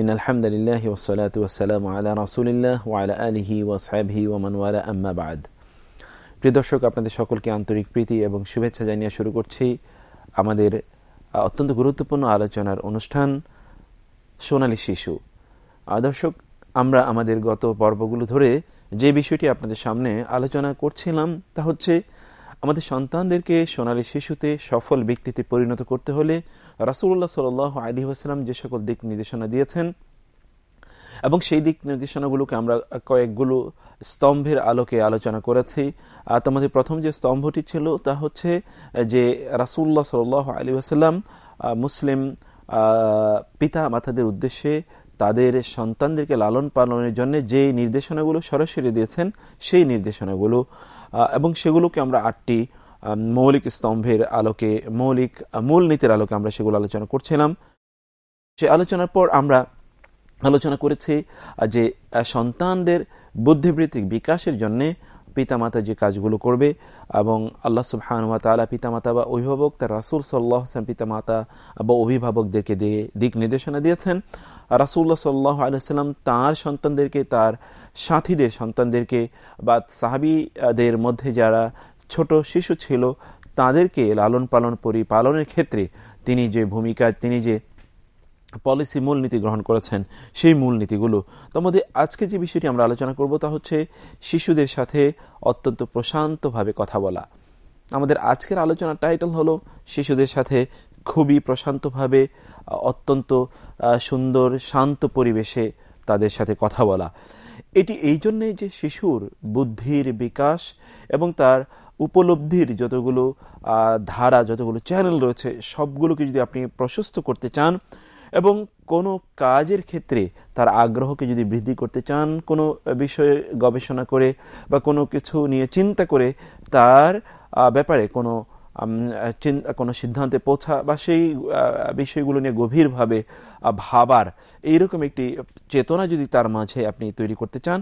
In আলহামদুলিল্লাহ ওসলাত ওসালাম আলা রসুলিল্লাহ ওয়ালা আলিহি ওয়াসাবহি ওমানওয়ালা আম্মা বাদ প্রিয় দর্শক, আপনাদের সকলকে আন্তরিক প্রীতি এবং শুভেচ্ছা জানিয়ে শুরু করছি আমাদের অত্যন্ত গুরুত্বপূর্ণ আলোচনার অনুষ্ঠান সোনালি শিশু। দর্শক, আমরা আমাদের গত পর্বগুলো ধরে যে বিষয়টি আপনাদের সামনে আলোচনা করছিলাম তা হচ্ছে আমাদের সন্তানদেরকে সোনালী শিশুতে সফল ব্যক্তিতে পরিণত করতে হলে রাসুল্লাহ সাল আলী আসসালাম যে সকল দিক নির্দেশনা দিয়েছেন এবং সেই দিক নির্দেশনাগুলোকে আমরা কয়েকগুলো স্তম্ভের আলোকে আলোচনা করেছি। আর তোমাদের প্রথম যে স্তম্ভটি ছিল তা হচ্ছে যে রাসুল্লাহ সাল আলী আসাল্লাম মুসলিম পিতা মাতাদের উদ্দেশ্যে তাদের সন্তানদেরকে লালন পালনের জন্য যে নির্দেশনাগুলো সরাসরি দিয়েছেন, সেই নির্দেশনাগুলো এবং সেগুলোকে আমরা আটটি মৌলিক স্তম্ভের আলোকে, মৌলিক মূল নীতির আলোকে আমরা সেগুলো আলোচনা করছিলাম। সে আলোচনার পর আমরা আলোচনা করেছি যে সন্তানদের বুদ্ধিবৃত্তিক বিকাশের জন্য পিতামাতা যে কাজগুলো করবে এবং আল্লাহ সুবহানুয়া তালা পিতামাতা বা অভিভাবক, তার রাসুল সাল্লাহ হাসান পিতামাতা বা অভিভাবকদেরকে দিয়ে দিক নির্দেশনা দিয়েছেন। রাসুল্লাহ সাল্লাহ আলসালাম তাঁর সন্তানদেরকে, তার সাথীদের সন্তানদেরকে বা সাহাবিদের মধ্যে যারা ছোট শিশু ছিল, তাদেরকে লালন পালন পরিপালনের ক্ষেত্রে তিনি যে ভূমিকা, তিনি যে পলিসি মূলনীতি গ্রহণ করেছেন, সেই মূলনীতিগুলো। তার মধ্যে আজকে যে বিষয়টি আমরা আলোচনা করব তা হচ্ছে শিশুদের সাথে অত্যন্ত প্রশান্তভাবে কথা বলা। আমাদের আজকের আলোচনার টাইটেল হলো শিশুদের সাথে খুবই প্রশান্তভাবে অত্যন্ত সুন্দর, শান্ত পরিবেশে তাদের সাথে কথা বলা। এটি এই জন্যে যে শিশুর বুদ্ধির বিকাশ এবং তার উপলব্ধির যতগুলো ধারা, যতগুলো চ্যানেল রয়েছে, সবগুলোকে যদি আপনি প্রশস্ত করতে চান এবং কোনো কাজের ক্ষেত্রে তার আগ্রহকে যদি বৃদ্ধি করতে চান, কোনো বিষয়ে গবেষণা করে বা কোনো কিছু নিয়ে চিন্তা করে তার ব্যাপারে কোনো কোনো সিদ্ধান্তে পৌঁছা বা সেই বিষয়গুলো নিয়ে গভীরভাবে ভাবার এইরকম একটি চেতনা যদি তার মাঝে আপনি তৈরি করতে চান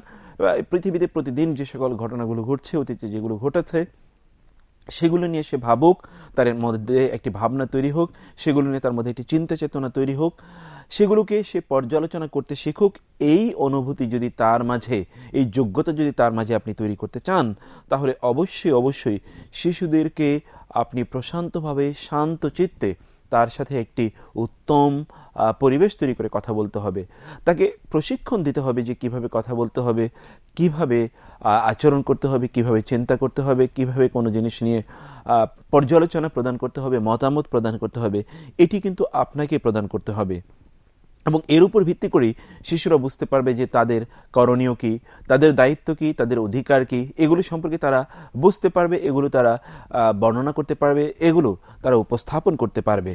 পৃথিবীতে প্রতিদিন যে সকল ঘটনাগুলো ঘটছে, অতীতে যেগুলো ঘটেছে, সেগুলো নিয়ে সে ভাবুক, তার মধ্যে একটি ভাবনা তৈরি হোক, সেগুলো নিয়ে তার মধ্যে একটি চিন্তা চেতনা তৈরি হোক, সেগুলোকে সে পর্যালোচনা করতে শিখুক, এই অনুভূতি যদি তার মাঝে, এই যোগ্যতা যদি তার মাঝে আপনি তৈরি করতে চান, তাহলে অবশ্যই অবশ্যই শিশুদেরকে আপনি প্রশান্তভাবে শান্ত চিত্তে তার সাথে একটি উত্তম পরিবেশ তৈরি করে কথা বলতে হবে। তাকে প্রশিক্ষণ দিতে হবে যে কীভাবে কথা বলতে হবে, কীভাবে আচরণ করতে হবে, কীভাবে চিন্তা করতে হবে, কীভাবে কোনো জিনিস নিয়ে পর্যালোচনা প্রদান করতে হবে, মতামত প্রদান করতে হবে। এটি কিন্তু আপনাকে প্রদান করতে হবে। এবং এর উপর ভিত্তি করেই শিশুরা বুঝতে পারবে যে তাদের করণীয় কি, তাদের দায়িত্ব কি, তাদের অধিকার কি, এগুলো সম্পর্কে তারা বুঝতে পারবে, এগুলো তারা বর্ণনা করতে পারবে, এগুলো তারা উপস্থাপন করতে পারবে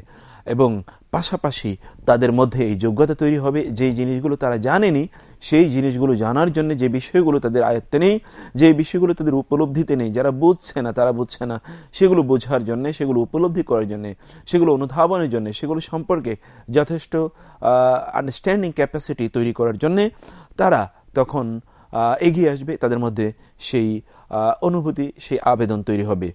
এবং পাশাপাশি তাদের মধ্যে এই যোগ্যতা তৈরি হবে যে জিনিসগুলো তারা জানেনি সেই জিনিসগুলো জানার জন্য যে বিষয়গুলো তাদের আয়ত্তে নেই, যে বিষয়গুলো তাদের উপলব্ধিতে নেই, যারা বুঝছে না, তারা বুঝছে না, সেগুলো বোঝার জন্য, সেগুলো উপলব্ধি করার জন্য, সেগুলো অনুধাবনের জন্য, সেগুলো সম্পর্কে যথেষ্ট আন্ডারস্ট্যান্ডিং ক্যাপাসিটি তৈরি করার জন্য তারা তখন এগিয়ে আসবে, তাদের মধ্যে সেই অনুভূতি, সেই আবেদন তৈরি হবে।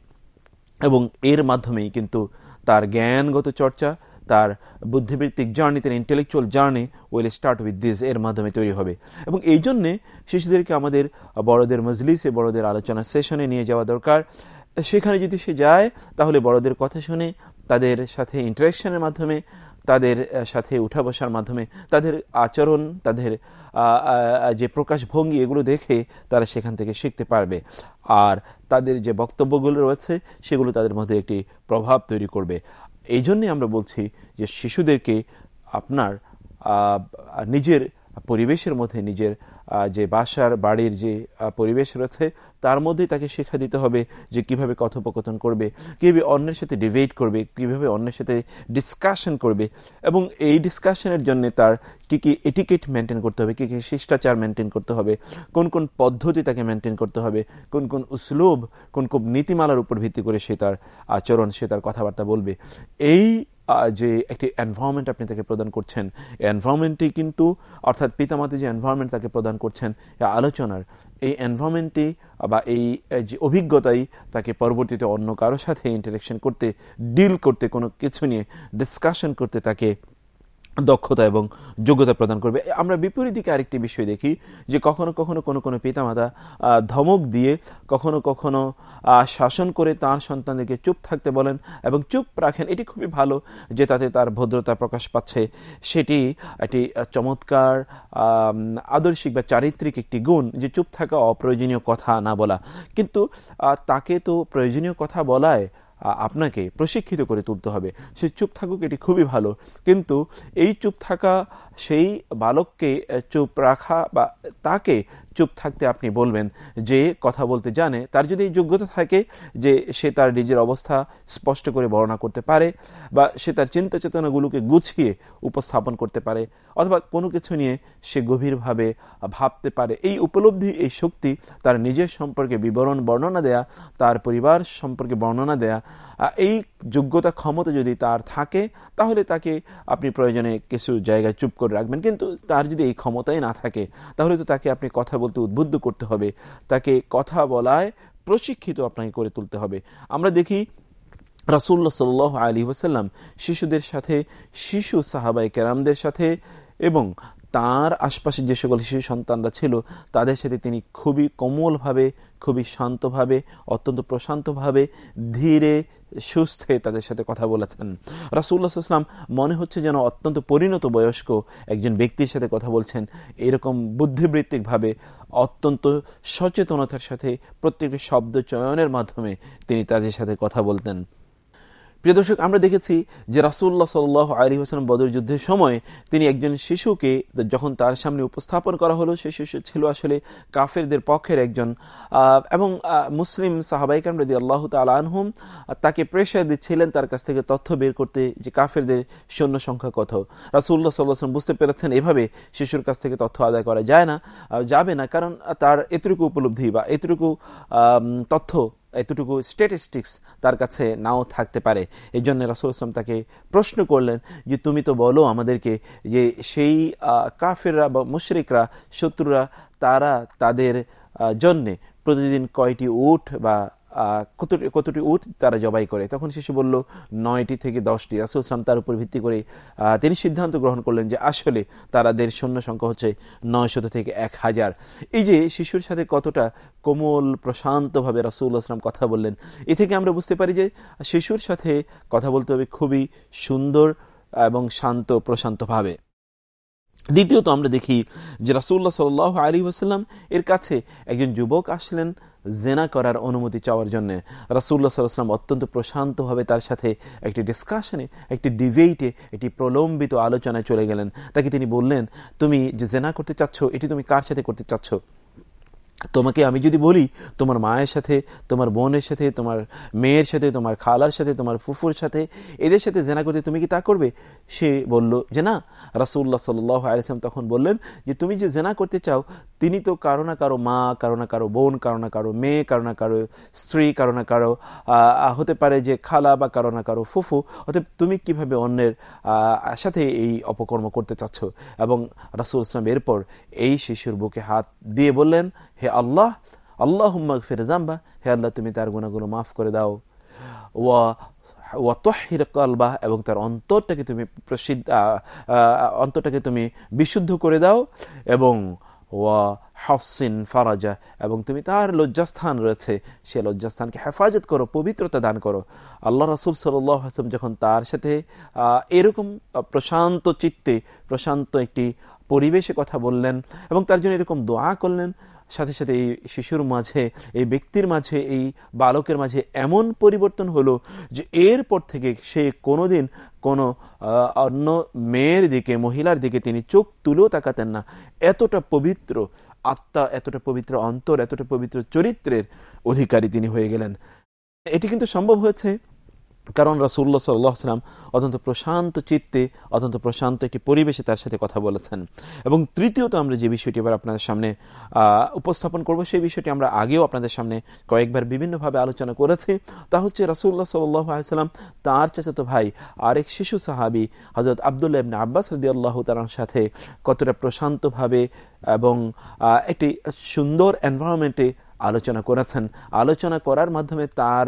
এবং এর মাধ্যমেই কিন্তু তার জ্ঞানগত চর্চা তার বুদ্ধিবৃত্তিক জার্নি তার intellectual journey will start with this এর মাধ্যমে তৈরি হবে। এবং এই জন্যে শিশুদেরকে আমাদের বড়দের মজলিসে, বড়দের আলোচনা সেশনে নিয়ে যাওয়া দরকার। সেখানে যদি সে যায়, তাহলে বড়দের কথা শুনে, তাদের সাথে ইন্টারাকশনের মাধ্যমে, তাদের সাথে উঠা বসার মাধ্যমে, তাদের আচরণ, তাদের যে প্রকাশভঙ্গি এগুলো দেখে তারা সেখান থেকে শিখতে পারবে। আর তাদের যে বক্তব্যগুলো রয়েছে, সেগুলো তাদের মধ্যে একটি প্রভাব তৈরি করবে। এই জন্যে আমরা বলছি যে শিশুদেরকে আপনার নিজের পরিবেশের মধ্যে নিজের যে বাসার, বাড়ির যে পরিবেশ রয়েছে তার মধ্যেই তাকে শিক্ষা দিতে হবে যে কীভাবে কথোপকথন করবে, কীভাবে অন্যের সাথে ডিবেট করবে, কীভাবে অন্যের সাথে ডিসকাশন করবে এবং এই ডিসকাশনের জন্য তার কি কি এটিকেট মেনটেন করতে হবে, কি কি শিষ্টাচার মেনটেন করতে হবে, কোন কোন পদ্ধতি তাকে মেনটেন করতে হবে, কোন কোন উসলুব, কোন কোন নীতিমালার উপর ভিত্তি করে সে তার আচরণ, সে তার কথাবার্তা বলবে। এই যে একটি এনভায়রনমেন্ট আপনি তাকে প্রদান করছেন এনভায়রনমেন্টটি কিন্তু, অর্থাৎ পিতামাতা যে এনভায়রনমেন্ট তাকে প্রদান করছেন আলোচনার, এই এনভায়রনমেন্টটি বা এই যে অভিজ্ঞতাই তাকে পরবর্তীতে অন্য কারও সাথে ইন্টারেকশন করতে ডিল করতে কোনো কিছু নিয়ে ডিসকাশন করতে তাকে দক্ষতা এবং যোগ্যতা প্রদান করবে। আমরা বিপরীত দিকে আরেকটি বিষয় দেখি, যে কখনো কখনো কোনো কোনো পিতামাতা ধমক দিয়ে কখনো কখনো শাসন করে তার সন্তানদেরকে চুপ থাকতে বলেন এবং চুপ রাখেন। এটি খুবই ভালো যে তাতে তার ভদ্রতা প্রকাশ পাচ্ছে। সেটি একটি চমৎকার আদর্শিক বা চারিত্রিক একটি গুণ যে চুপ থাকা অপ্রয়োজনীয় কথা না বলা। কিন্তু তাকে তো প্রয়োজনীয় কথা বলায় আপনাকে প্রশিক্ষিত করে তুলতে হবে। সে চুপ থাকুক, এটি খুবই ভালো। কিন্তু এই চুপ থাকা সেই বালককে চুপ রাখা বা তাকে চুপ থাকতে আপনি বলবেন যে কথা বলতে জানে, তার যদি এই যোগ্যতা থাকে যে সে তার নিজের অবস্থা স্পষ্ট করে বর্ণনা করতে পারে বা সে তার চিন্তা চেতনাগুলোকে গুছিয়ে উপস্থাপন করতে পারে, অথবা কোনো কিছু নিয়ে সে গভীরভাবে ভাবতে পারে, এই উপলব্ধি, এই শক্তি তার নিজের সম্পর্কে বিবরণ, বর্ণনা দেয়া, তার পরিবার সম্পর্কে বর্ণনা দেয়া, এই যোগ্যতা ক্ষমতা যদি তার থাকে, তাহলে তাকে আপনি প্রয়োজনে কিছু জায়গায় চুপ করে রাখবেন। কিন্তু তার যদি এই ক্ষমতাই না থাকে, তাহলে তো তাকে আপনি কথা উদ্বুদ্ধ করতে হবে। তাকে কথা বলায় প্রশিক্ষিত আপনাকে করে তুলতে হবে। আমরা দেখি রাসুল্লাহ সাল আলী ওসাল্লাম শিশুদের সাথে, শিশু সাহাবাই কেরামদের সাথে এবং তার আশপাশে যে সকল শিশু সন্তানরা ছিল, তাদের সাথে তিনি খুবই কোমলভাবে খুবই শান্তভাবে, অত্যন্ত প্রশান্তভাবে ধীরে, সুস্থে তাদের সাথে কথা বলেছেন। রাসুল্লাহাম মনে হচ্ছে যেন অত্যন্ত পরিণত বয়স্ক একজন ব্যক্তির সাথে কথা বলছেন। এরকম বুদ্ধিবৃত্তিকভাবে অত্যন্ত সচেতনতার সাথে প্রত্যেকটি শব্দ চয়নের মাধ্যমে তিনি তাদের সাথে কথা বলতেন। প্রিয় দর্শক, আমরা দেখেছি যে রাসুল্লাহ সাল আলী হোসেন বদর যুদ্ধের সময় তিনি একজন শিশুকে যখন তার সামনে উপস্থাপন করা হলো, সে শিশু ছিল আসলে কাফেরদের পক্ষের একজন এবং মুসলিম সাহাবাইকাম রদি আল্লাহ তালহুম তাকে প্রেশার দিচ্ছিলেন তার কাছ থেকে তথ্য বের করতে যে কাফেরদের সৈন্য সংখ্যা কত। রাসুল্লাহ সাল্লাহাম বুঝতে পেরেছেন এভাবে শিশুর কাছ থেকে তথ্য আদায় করা যায় না যাবে না, কারণ তার এতটুকু উপলব্ধি বা এতটুকু তথ্য এতটুকু স্ট্যাটিস্টিক্স তার কাছে নাও থাকতে পারে। এই জন্য রাসুল ইসলাম তাকে প্রশ্ন করলেন যে, তুমি তো বলো আমাদেরকে যে, সেই কাফেররা বা মুশরিকরা, শত্রুরা, তারা তাদের জন্যে প্রতিদিন কয়টি উঠ বা কতটি উঠ তারা জবাই করে? তখন শিশু বলল, নয়টি থেকে দশটি। রাসুল ইসলাম তার উপর ভিত্তি করে তিনি সিদ্ধান্ত গ্রহণ করলেন যে আসলে তারাদের সৈন্য সংখ্যা হচ্ছে নয়শত থেকে এক হাজার। এই যে শিশুর সাথে কতটা কোমল, প্রশান্তভাবে রাসুল ইসলাম কথা বললেন, এ থেকে আমরা বুঝতে পারি যে শিশুর সাথে কথা বলতে হবে খুবই সুন্দর এবং শান্ত, প্রশান্তভাবে। দ্বিতীয়ত আমরা দেখি যে রাসুল্লাহ সাল আলী ওসাল্লাম এর কাছে একজন যুবক আসলেন জেনা করার অনুমতি চাওয়ার জন্য রাসুল্লাহ সাল্লাম অত্যন্ত প্রশান্তভাবে তার সাথে একটি ডিসকাশনে একটি ডিবেটে একটি প্রলম্বিত আলোচনায় চলে গেলেন। তাকে তিনি বললেন, তুমি যে জেনা করতে চাচ্ছ, এটি তুমি কার সাথে করতে চাচ্ছ? তোমাকে আমি যদি বলি, তোমার মায়ের সাথে, তোমার বোনের সাথে, তোমার মেয়ের সাথে, তোমার খালার সাথে, তোমার ফুফুর সাথে, এদের সাথে জেনা করতে তুমি কি তা করবে? সে বলল যে, না। রাসুল্লাহ সাল্লাম তখন বললেন যে, তুমি যে জেনা করতে চাও তিনি তো কারও না কারও মা, কারও না কারও বোন, কারও না কারও মেয়ে, কারও না কারও স্ত্রী, কারও না কারও হতে পারে যে খালা বা কারও না কারও ফুফু। অতএব তুমি কীভাবে অন্যের সাথে এই অপকর্ম করতে চাচ্ছ? এবং রাসুল ইসলাম এরপর এই শিশুর বুকে হাত দিয়ে বললেন, হে আল্লাহ আল্লাহ ফিরে জাম্বা হে আল্লাহ, তুমি তার গুণাগুলো মাফ করে দাও। ওয়া ওয়াতহির কলবাহ, এবং তার অন্তরটাকে তুমি প্রসিদ্ধ অন্তরটাকে তুমি বিশুদ্ধ করে দাও এবং ওয়া হাসিন ফারাজা, এবং তুমি তার লজ্জাস্থান রয়েছে, সে লজ্জাস্থানকে হেফাজত করো, পবিত্রতা দান করো। আল্লাহ রাসুল সাল্লাম যখন তার সাথে এরকম প্রশান্ত চিত্তে, প্রশান্ত একটি পরিবেশে কথা বললেন, এবং তার জন্য এরকম দোয়া করলেন, সাথে সাথে এই শিশুর মাঝে, এই ব্যক্তির মাঝে, এই বালকের মাঝে এমন পরিবর্তন হলো যে এরপর থেকে সে কোনোদিন কোনো অন্য মেয়ের দিকে, মহিলার দিকে তিনি চোখ তুলেও তাকাতেন না। এতটা পবিত্র আত্মা, এতটা পবিত্র অন্তর, এতটা পবিত্র চরিত্রের অধিকারী তিনি হয়ে গেলেন। এটি কিন্তু সম্ভব হয়েছে কারণ রাসুল্লাহ সাল্লাম অত্যন্ত প্রশান্ত চিত্তে, অত্যন্ত প্রশান্ত একটি পরিবেশে তার সাথে কথা বলেছেন। এবং তৃতীয়ত আমরা যে বিষয়টি এবার আপনাদের সামনে উপস্থাপন করব, সেই বিষয়টি আমরা আগেও আপনাদের সামনে কয়েকবার বিভিন্নভাবে আলোচনা করেছি। তা হচ্ছে রাসুল্লাহ সাল্লাম তার চাচাতো ভাই, আরেক শিশু সাহাবি হজরত আবদুল্লাহ ইবনে আব্বাস রদি আল্লাহ তালার সাথে কতটা প্রশান্তভাবে এবং একটি সুন্দর এনভায়রনমেন্টে আলোচনা করেছেন। আলোচনা করার মাধ্যমে তার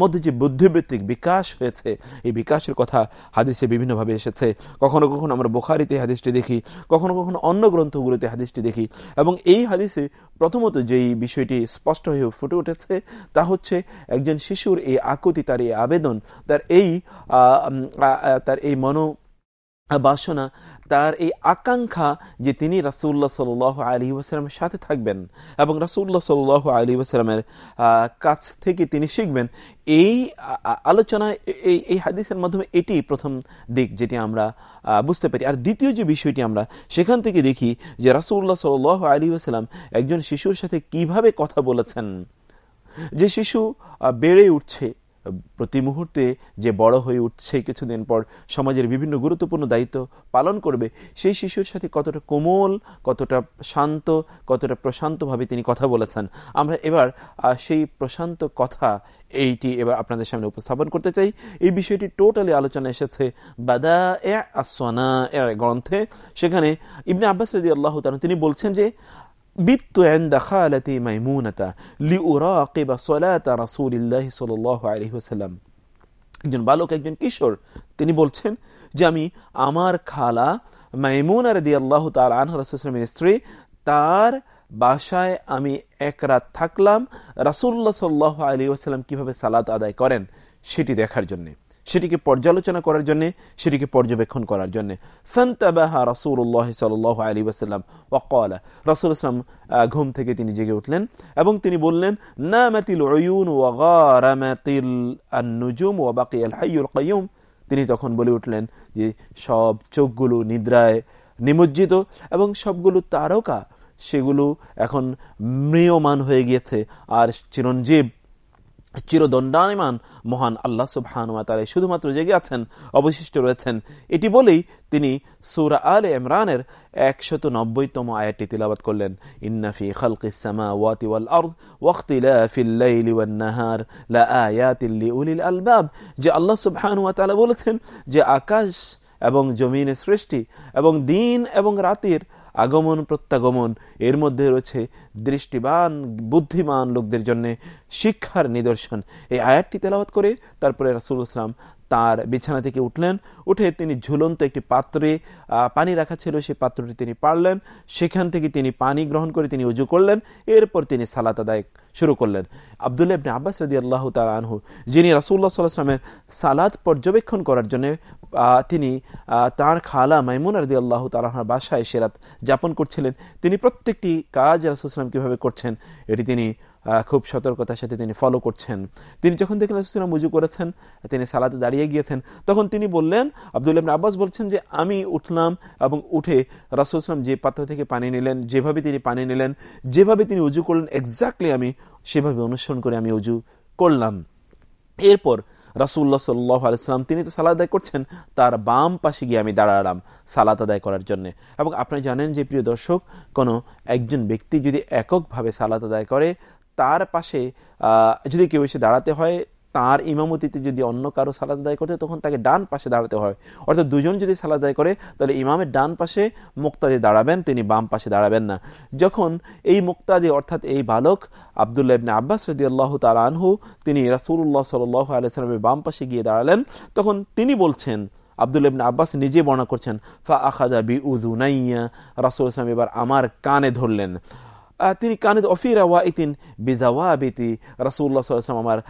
মধ্যে যে বুদ্ধিবৃত্তিক বিকাশ হয়েছে, এই বিকাশের কথা হাদিসে বিভিন্নভাবে এসেছে। কখনো কখনো আমরা বোখারিতে হাদিসটি দেখি, কখনো কখনো অন্য গ্রন্থগুলোতে হাদিসটি দেখি। এবং এই হাদিসে প্রথমত যেই বিষয়টি স্পষ্ট হয়ে ফুটে উঠেছে, তা হচ্ছে একজন শিশুর এই আকুতি, তার এই আবেদন, তার এই তার এই মনো বাসনা তার এই আকাঙ্ক্ষা যে তিনি রাসুল্লাহ সাল আলী ওসালামের সাথে থাকবেন এবং রাসুল্লাহ সাল আলী ওসালামের কাছ থেকে তিনি শিখবেন, এই আলোচনা এই এই হাদিসের মাধ্যমে এটি প্রথম দিক যেটি আমরা বুঝতে পারি। আর দ্বিতীয় যে বিষয়টি আমরা সেখান থেকে দেখি যে রাসুল্লাহ সাল আলী ওসালাম একজন শিশুর সাথে কীভাবে কথা বলেছেন। যে শিশু বেড়ে উঠছে প্রতি মুহূর্তে যে বড় হয়ে উঠছে কিছুদিন পর সমাজের বিভিন্ন গুরুত্বপূর্ণ দায়িত্ব পালন করবে, সেই শিশুর সাথে কতটা কোমল, কতটা শান্ত, কতটা প্রশান্তভাবে তিনি কথা বলেছেন। আমরা এবার সেই প্রশান্ত কথা এইটি এবার আপনাদের সামনে উপস্থাপন করতে চাই। এই বিষয়টি টোটালি আলোচনা এসেছে বাদা এ আসনা গ্রন্থে। সেখানে ইবনে আব্বাস রদি আল্লাহ তিনি বলছেন যে بت عند خالتي ميمونة لأراقب صلاة رسول الله صلى الله عليه وسلم একজন বালক একজন কিশোর তিনি বলছেন যে আমি আমার খালা মাইমুনা রদি আল্লাহ তাল আনহ রাসুলের স্ত্রী তার বাসায় আমি এক রাত থাকলাম রাসুল্লাহ সাল্লাহ আলী ওসাল্লাম কিভাবে সালাত আদায় করেন সেটি দেখার জন্যে সেটিকে পর্যালোচনা করার জন্য, সেটিকে পর্যবেক্ষণ করার জন্য। ফান্তাবাহা রাসূলুল্লাহ সাল্লাল্লাহু আলাইহি ওয়াসাল্লাম ওয়াকালা রাসূল ইসলাম ঘুম থেকে তিনি জেগে উঠলেন এবং তিনি বললেন, নামাতিল তিনি তখন বলে উঠলেন যে, সব চোখগুলো নিদ্রায় নিমজ্জিত এবং সবগুলো তারকা, সেগুলো এখন মৃয়মান হয়ে গিয়েছে, আর চিরঞ্জীব চিরদণ্ডানিমান মহান আল্লাহ সুবহান শুধুমাত্র জেগে আছেন, অবশিষ্ট রয়েছেন। এটি বলেই তিনি সুরা আল ইমরানের একশত নব্বইতম আয়াতটি তিলাবাত করলেন। ইন্নাফি খালকি সামাওয়াতি ওয়াল আরদ ওয়াখতিলাফিল লাইলি ওয়ান নাহার লাআয়াতিল লিউলিল আলবাব, যে আল্লাহ সুবহানাহু ওয়া তাআলা বলেছেন যে আকাশ এবং জমিনের সৃষ্টি এবং দিন এবং রাতের আগমন, প্রত্যাগমন, এর মধ্যে রয়েছে দৃষ্টিবান, বুদ্ধিমান লোকদের জন্য শিক্ষার নিদর্শন। এই আয়াতটি তেলাওয়াত করে তারপরে রাসুল ইসলাম তার বিছানা থেকে উঠলেন। উঠে তিনি ঝুলন্ত একটি পাত্রে পানি রাখা ছিল। সেই পাত্রটি তিনি পারলেন সেখান থেকে তিনি পানি গ্রহণ করে তিনি উজু করলেন। এরপর তিনি সালাত আদায় শুরু করলেন। আবদুল্লাহ আব্বাস রদি আল্লাহ আনহু, যিনি রাসুল্লাহ সাল্লাহামের সালাদ পর্যবেক্ষণ করার জন্য তিনি তার খালা মাইমুন রদি আল্লাহ তালাহার বাসায় সেরাত যাপন করছিলেন। তিনি প্রত্যেকটি কাজ রাসুলাম কীভাবে করছেন, এটি তিনি খুব সতর্কতার সাথে তিনি ফলো করছেন। তিনি যখন দেখলেন রাসুলাম উজু করেছেন, তিনি সালাতে দাঁড়িয়ে গিয়েছেন, তখন তিনি বললেন, আবদুল্লাহ আব্বাস বলছেন যে, আমি উঠলাম এবং উঠে রাসুলাম যে পাত্র থেকে পানি নিলেন, যেভাবে তিনি পানি নিলেন, যেভাবে তিনি উজু করলেন এক্স্যাক্টলি আমি সেভাবে অনুসরণ করে আমি উজু করলাম। এরপর রাসুল্লাহ সাল্লাহ আলাইসাল্লাম তিনি তো সালাদ আদায় করছেন, তার বাম পাশে গিয়ে আমি দাঁড়ালাম সালাত আদায় করার জন্য। এবং আপনি জানেন যে, প্রিয় দর্শক, কোনো একজন ব্যক্তি যদি এককভাবে সালাত আদায় করে, তার পাশে যদি কেউ এসে দাঁড়াতে হয় তার ইমামতিতে যদি অন্য কারও সালাদ আদায় করতে, তখন তাকে ডান পাশে দাঁড়াতে হয়। অর্থাৎ দুজন যদি সালাদ আদায় করে, তাহলে ইমামের ডান পাশে মুক্তাদি দাঁড়াবেন, তিনি বাম পাশে দাঁড়াবেন না। যখন এই মুক্তাদি, অর্থাৎ এই বালক আবদুল্লাহ ইবনে আব্বাস রদি আল্লাহ তাল আনহু, তিনি রাসুল্লাহ সাল আলাইসালামের বাম পাশে গিয়ে দাঁড়ালেন, তখন তিনি বলছেন আবদুল ইবনে আব্বাস নিজে বর্ণনা করছেন, ফা আখাদা বি উজুনাইয়া রাসুল ইসলাম এবার আমার কানে ধরলেন। তিনি কানে অফিরা ওয়াইতিন বিজাওয়াবিতি। রাসুল্লাহ সাল্লাম আমার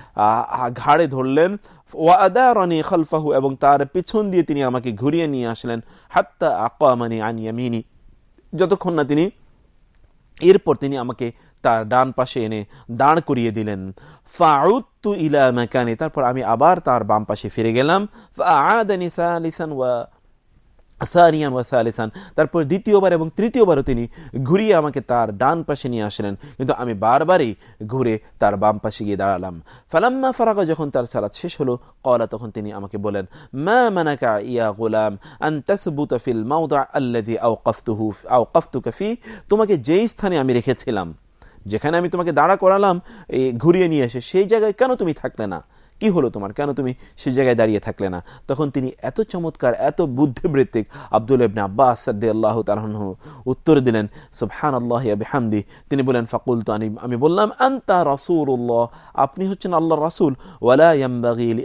ঘাড়ে ধরলেন। ওয়াদারানি খালফাহু এবং তার পিছন দিয়ে তিনি আমাকে ঘুরিয়ে নিয়ে আসলেন। হাত্তা আকামানি আনিয়ামিনি যতক্ষণ না তিনি, এরপর তিনি আমাকে তার ডান পাশে এনে দাঁড় করিয়ে দিলেন। ফাউত্তু ইলা মেকানি। তারপর আমি আবার তার বাম পাশে ফিরে গেলাম। আদানি সালিসান ওয়া সানিয়ান ওয়াসালিসান তারপর দ্বিতীয়বার এবং তৃতীয়বারও তিনি ঘুরিয়ে আমাকে তার ডান পাশে নিয়ে আসলেন। কিন্তু আমি বারবারই ঘুরে তার বাম পাশে গিয়ে দাঁড়ালাম। ফালাম্মা ফারাগা যখন তার সালাত শেষ হলো কলা তখন তিনি আমাকে বলেন মা মানাকা ইয়া গোলাম আন তাসবুতা ফিল মাউদা আল্লাযী আওকাফতুহু আওকাফতুকা ফি? তোমাকে যেই স্থানে আমি রেখেছিলাম, যেখানে আমি তোমাকে দাঁড়া করালাম এই ঘুরিয়ে নিয়ে এসে সেই জায়গায় কেন তুমি থাকলে না? কি হলো তোমার? কেন তুমি সে জায়গায় দাঁড়িয়ে থাকলে না? তখন তিনি এত চমৎকার, এত বুদ্ধিবৃত্তিক আব্দুল ইবনে আব্বাস আল্লাহ তালহ উত্তর দিলেন সুবহান আল্লাহ হামদি তিনি বলেন ফাকুল তো আমি বললাম, আন্তা উল্লাহ আপনি হচ্ছেন আল্লাহ রাসুল। ওয়ালাইয়াম্বাগিল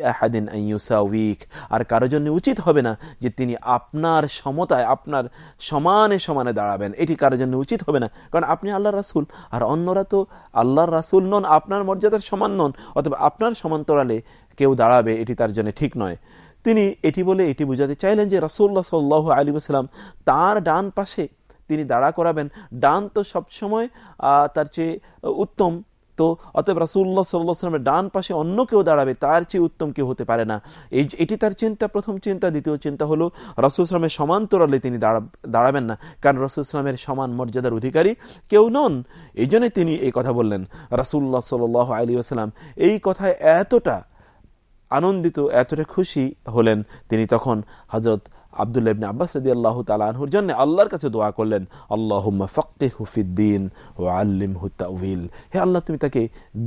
আর কারও জন্য উচিত হবে না যে তিনি আপনার সমতায়, আপনার সমানে সমানে দাঁড়াবেন। এটি কারও জন্য উচিত হবে না, কারণ আপনি আল্লাহ রাসুল। আর অন্যরা তো আল্লাহর রাসুল নন, আপনার মর্যাদার সমান নন। অথবা আপনার সমান্তরালে কেউ দাঁড়াবে, এটি তার জন্য ঠিক নয়। তিনি এটি বলে এটি বুঝাতে চাইলেন যে রাসুল্লাহ সাল্লাহ আলী সাল্লাম তার ডান পাশে তিনি দাঁড়া করাবেন। ডান তো সবসময় তার চেয়ে উত্তম। তো অতএব রাসুল্লাহ সাল্লামের ডান পাশে অন্য কেউ দাঁড়াবে, তার চেয়ে উত্তম কেউ হতে পারে না। এই এটি তার চিন্তা, প্রথম চিন্তা। দ্বিতীয় চিন্তা হলো রাসুল ইসলামের সমান্তরালে তিনি দাঁড়াবেন না। কারণ রাসুল ইসলামের সমান মর্যাদার অধিকারী কেউ নন। এই তিনি এই কথা বললেন। রাসুল্লাহ সাল আলী আসালাম এই কথায় এতটা আনন্দিত, এতটা খুশি হলেন তিনি তখন হজরত আবদুল্লাহ ইবনে আব্বাস রাদি আল্লাহ তালাহুর জন্য আল্লাহর কাছে দোয়া করলেন আল্লাহ ফক্তে হুফিদ্দিন ও আল্লিম হুতাউল হে আল্লাহ, তুমি তাকে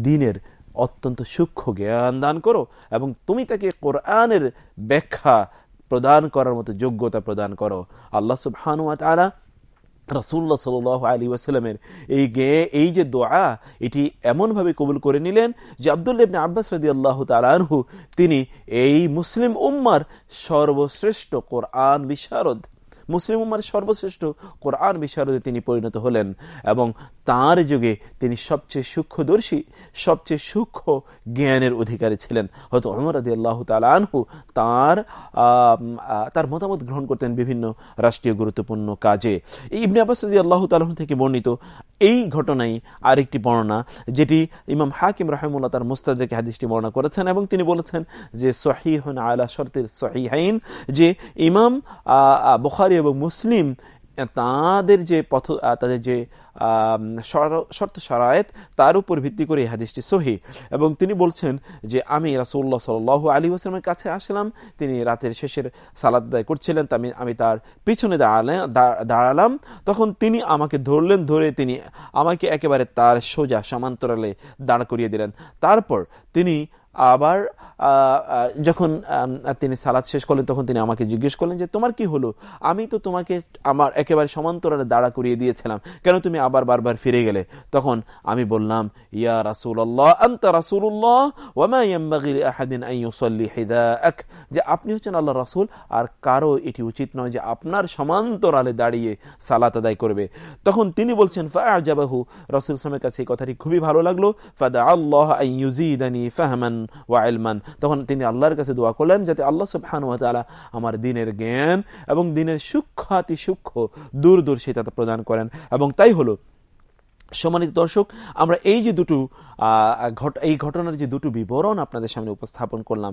দিনের অত্যন্ত সূক্ষ্ম জ্ঞান দান করো এবং তুমি তাকে কোরআনের ব্যাখ্যা প্রদান করার মতো যোগ্যতা প্রদান করো। আল্লাহ সুবহানুয়া তালা রাসুল্লাহ সাল আলী ওয়াসালামের এই গে, এই যে দোয়া, এটি এমনভাবে কবুল করে নিলেন যে আবদুল্লাবনে আব্বাস রাজি আল্লাহ তালানহু তিনি এই মুসলিম উম্মার সর্বশ্রেষ্ঠ কোরআন বিশারদ, মুসলিম উম্মার সর্বশ্রেষ্ঠ কোরআন বিশারদে তিনি পরিণত হলেন এবং তার যুগে তিনি সবচেয়ে সূক্ষ্মদর্শী, সবচেয়ে সূক্ষ্ম জ্ঞানের অধিকারী ছিলেন। হয়তো অমর আদি আল্লাহ তালহু তার তার মতামত গ্রহণ করতেন বিভিন্ন রাষ্ট্রীয় গুরুত্বপূর্ণ কাজে। ইবনে আব্বাস আদি আল্লাহ তালহ থেকে বর্ণিত এই ঘটনাই আরেকটি বর্ণনা, যেটি ইমাম হাকিম রাহেমুল্লাহ তার মুস্তাদকে হাদিসটি বর্ণনা করেছেন এবং তিনি বলেছেন যে, সহিহন আলা শর্তের সহিহাইন, যে ইমাম বুখারি এবং মুসলিম তাদের যে পথ তাদের যে শর্ত সারায়ত তার উপর ভিত্তি করে হাদিসটি সহি। এবং তিনি বলছেন যে, আমি রাসুল্লাহ সাল আলী আসলামের কাছে আসলাম, তিনি রাতের শেষের সালাদ দায় করছিলেন আমি আমি তার পিছনে দাঁড়ালেন দাঁড়ালাম। তখন তিনি আমাকে ধরলেন, ধরে তিনি আমাকে একেবারে তার সোজা সমান্তরালে দাঁড় করিয়ে দিলেন। তারপর তিনি আবার যখন তিনি সালাদ শেষ করলেন, তখন তিনি আমাকে জিজ্ঞেস করলেন যে, তোমার কি হলো? আমি তো তোমাকে আমার একেবারে সমান্তরালে দাঁড়া করিয়ে দিয়েছিলাম। কেন তুমি আবার বারবার ফিরে গেলে? তখন আমি বললাম, ইয়া রাসুল্লাহ আন্তা রাসুল্লাহ যে আপনি হচ্ছেন আল্লাহ রাসুল, আর কারও এটি উচিত নয় যে আপনার সমান্তরালে দাঁড়িয়ে সালাত আদায় করবে। তখন তিনি বলছেন ফাহু রাসুল ইসলামের কাছে এই কথাটি খুবই ভালো লাগল ফাদা আল্লাহ ফাহমান ওয়া আলমান তখন তিনি আল্লাহর কাছে দোয়া করলেন যাতে আল্লাহ সুবহানুয়াতালা আমার দিনের জ্ঞান এবং দিনের সূক্ষ্মাতি সূক্ষ্ম দূর দূর সেটা প্রদান করেন। এবং তাই হলো সম্মানিত দর্শক, আমরা এই যে দুটো এই ঘটনার যে দুটো বিবরণ আপনাদের সামনে উপস্থাপন করলাম,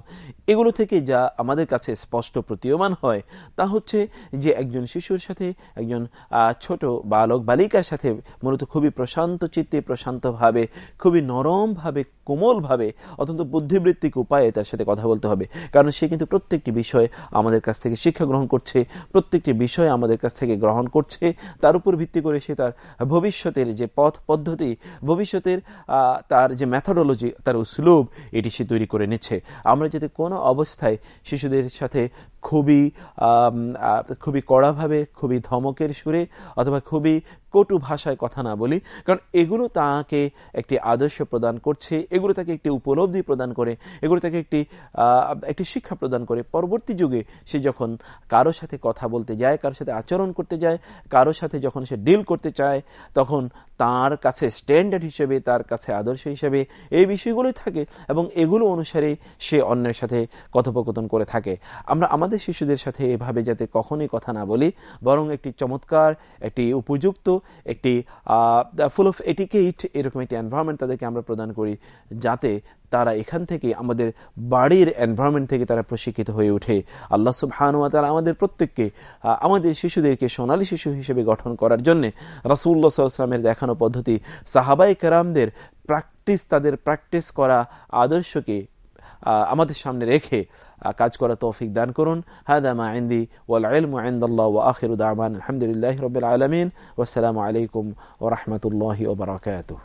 এগুলো থেকে যা আমাদের কাছে স্পষ্ট প্রতীয়মান হয়, তা হচ্ছে যে একজন শিশুর সাথে একজন ছোট বালক, বালিকার সাথে মূলত খুবই প্রশান্ত চিত্তে, প্রশান্তভাবে, খুবই নরমভাবে, কোমলভাবে, অত্যন্ত বুদ্ধিবৃত্তিক উপায়ে তার সাথে কথা বলতে হবে। কারণ সে কিন্তু প্রত্যেকটি বিষয় আমাদের কাছ থেকে শিক্ষা গ্রহণ করছে, প্রত্যেকটি বিষয় আমাদের কাছ থেকে গ্রহণ করছে, তার উপর ভিত্তি করে সে তার ভবিষ্যতের যে পথ পদ্ধতি। ভবিষ্যতের তার যে ম্যাথোডোলজি তার স্লোভ এটি সে তৈরি করে নিচ্ছে। আমরা যদি কোনো অবস্থায় শিশুদের সাথে খুবই খুবই কড়াভাবে, খুবই ধমকের সুরে অথবা খুবই কটু ভাষায় কথা না বলি। কারণ এগুলো তাকে একটি আদর্শ প্রদান করছে, এগুলো তাকে একটি উপলব্ধি প্রদান করে, এগুলো তাকে একটি একটি শিক্ষা প্রদান করে। পরবর্তী যুগে সে যখন কারও সাথে কথা বলতে যায়, কারোর সাথে আচরণ করতে যায়, কারোর সাথে যখন সে ডিল করতে চায়, তখন তার কাছে স্ট্যান্ডার্ড হিসেবে, তার কাছে আদর্শ হিসেবে এই বিষয়গুলোই থাকে এবং এগুলো অনুসারে সে অন্যের সাথে কথোপকথন করে থাকে। আমরা, আমাদের আমাদের শিশুদের সাথে এভাবে যাতে কখনোই কথা না বলি, বরং একটি চমৎকার, একটি উপযুক্ত, একটি ফুল অফ এটিকেট এরকম একটি এনভায়রনমেন্ট তাদেরকে আমরা প্রদান করি, যাতে তারা এখান থেকে আমাদের বাড়ির এনভায়রনমেন্ট থেকে তারা প্রশিক্ষিত হয়ে ওঠে। আল্লাহ সুবহানুয়া তারা আমাদের প্রত্যেককে আমাদের শিশুদেরকে সোনালী শিশু হিসেবে গঠন করার জন্য রাসুল্লাহ সাল্লামের দেখানো পদ্ধতি সাহাবাই কেরামদের প্র্যাকটিস তাদের প্র্যাকটিস করা আদর্শকে আমাদের সামনে রেখে কাজ করা তৌফিক দান করুন হাদামা আইন্দি ওয়াল ইলমু ইনদাল্লাহ ওয়া আখিরু দাওয়ান আলহামদুলিল্লাহি রাব্বিল আলামিন ওয়াসসালামু আলাইকুম ওয়া রাহমাতুল্লাহি ওয়া বারাকাতুহু